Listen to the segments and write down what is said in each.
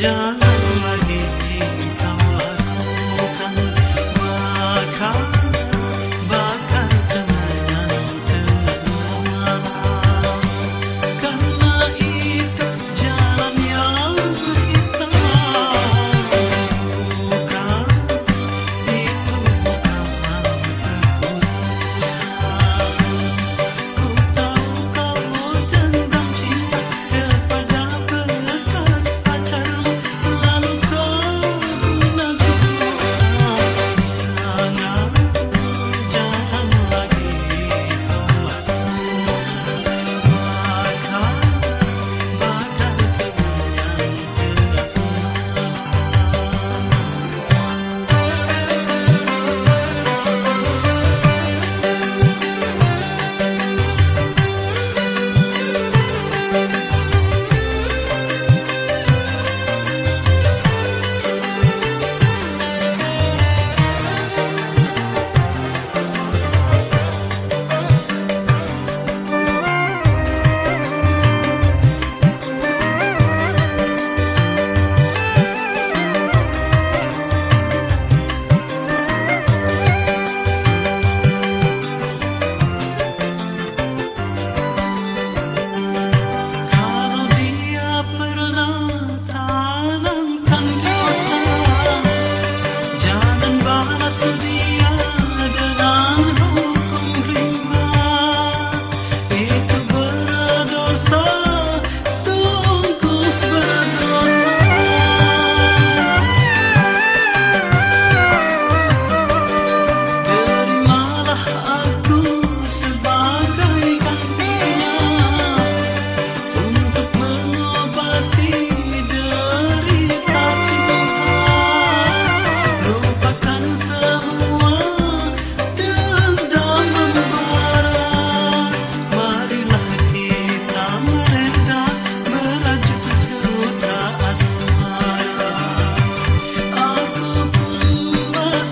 जाना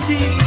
see.